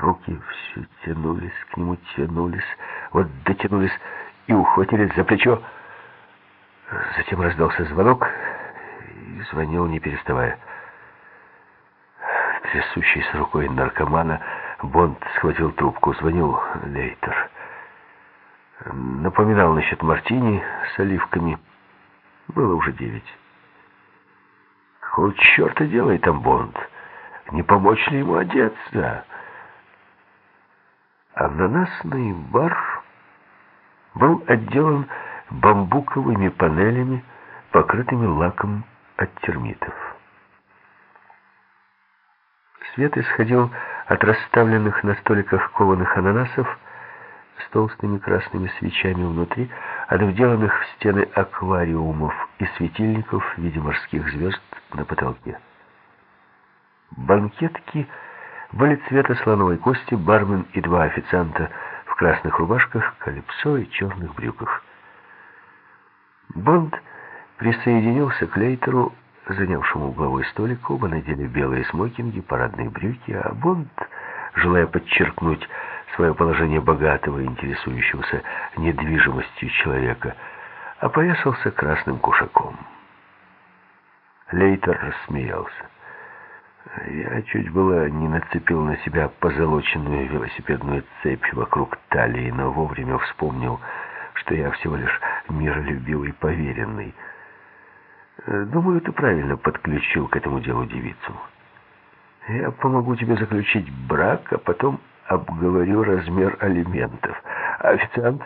Руки все тянулись к нему, тянулись, вот дотянулись и ухватились за плечо. Затем раздался звонок, и звонил, не переставая. Трясущейся рукой наркомана Бонд схватил трубку, звонил Лейтер. Напоминал насчет мартини с оливками. Было уже девять. Какого черта делает там Бонд? Не помочь ли ему одеться? Ананасный бар был отделан бамбуковыми панелями, покрытыми лаком от термитов. Свет исходил от расставленных на столиках кованых ананасов с толстыми красными свечами внутри, от вделанных в стены аквариумов и светильников в виде морских звезд на потолке. Банкетки были цвета слоновой кости, бармен и два официанта в красных рубашках, калипсо и черных брюках. Бонд присоединился к Лейтеру, занявшему угловой столик. Оба надели белые смокинги, парадные брюки, а Бонд, желая подчеркнуть свое положение богатого, интересующегося недвижимостью человека, опоясался красным кушаком. Лейтер рассмеялся. Я чуть было не нацепил на себя позолоченную велосипедную цепь вокруг талии, но вовремя вспомнил, что я всего лишь миролюбивый поверенный. Думаю, ты правильно подключил к этому делу девицу. Я помогу тебе заключить брак, а потом обговорю размер алиментов. Официант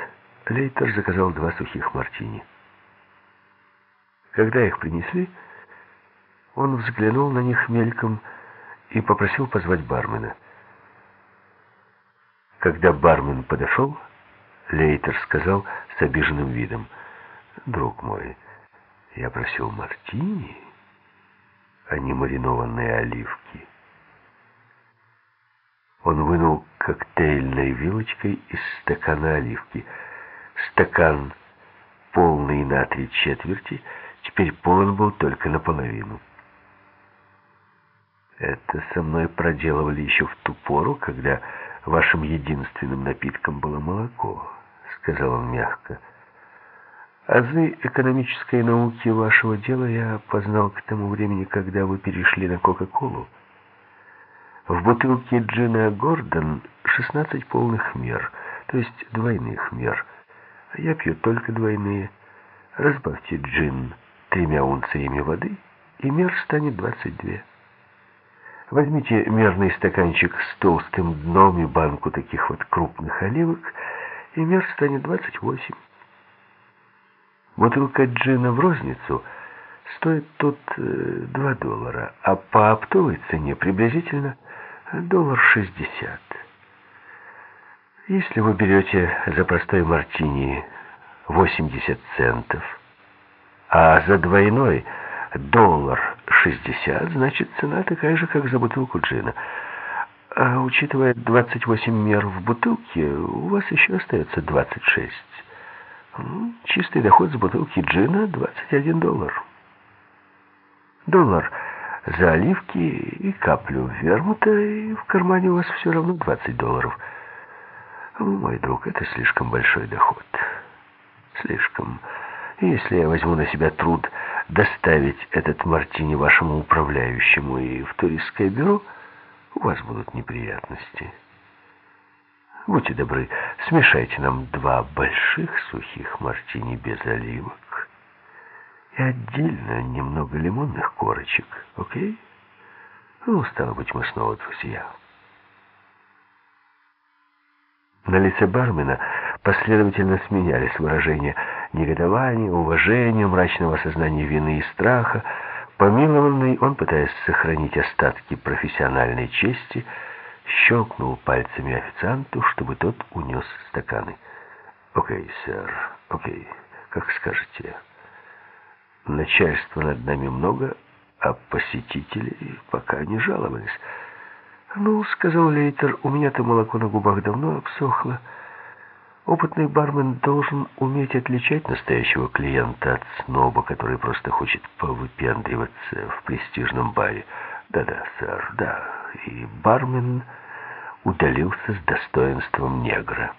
Лейтер заказал два сухих мартини. Когда их принесли, он взглянул на них мельком и попросил позвать бармена. Когда бармен подошел, Лейтер сказал с обиженным видом, «Друг мой, я просил мартини, а не маринованные оливки». Он вынул коктейльной вилочкой из стакана оливки. Стакан, полный на три четверти, теперь полон был только наполовину. Это со мной проделывали еще в ту пору, когда вашим единственным напитком было молоко, сказал он мягко. Азы экономической науки вашего дела я познал к тому времени, когда вы перешли на Кока-Колу. В бутылке джина Гордон 16 полных мер, то есть двойных мер. Я пью только двойные. Разбавьте джин тремя унциями воды, и мер станет 22. Возьмите мерный стаканчик с толстым дном и банку таких вот крупных оливок, и мер станет 28. Бутылка джина в розницу стоит тут 2 э, доллара, а по оптовой цене приблизительно доллар 60. Если вы берете за простой мартини 80 центов, а за двойной доллар 60, значит, цена такая же, как за бутылку джина. А учитывая 28 мер в бутылке, у вас еще остается 26. Чистый доход с бутылки джина 21 доллар. Доллар за оливки и каплю вермута, и в кармане у вас все равно 20 долларов. Мой друг, это слишком большой доход. Слишком. Если я возьму на себя труд доставить этот мартини вашему управляющему и в туристское бюро, у вас будут неприятности. Будьте добры, смешайте нам два больших сухих мартини без оливок и отдельно немного лимонных корочек, окей? Ну, стало быть, мы снова друзья. На лице бармена последовательно сменялись выражения негодования, уважения, мрачного сознания вины и страха. Помилованный, он, пытаясь сохранить остатки профессиональной чести, щелкнул пальцами официанту, чтобы тот унес стаканы. «Окей, сэр, окей, как скажете. Начальства над нами много, а посетители пока не жаловались». «Ну, — сказал Лейтер, — у меня-то молоко на губах давно обсохло». Опытный бармен должен уметь отличать настоящего клиента от сноба, который просто хочет повыпендриваться в престижном баре. Да-да, сэр, да. И бармен удалился с достоинством негра.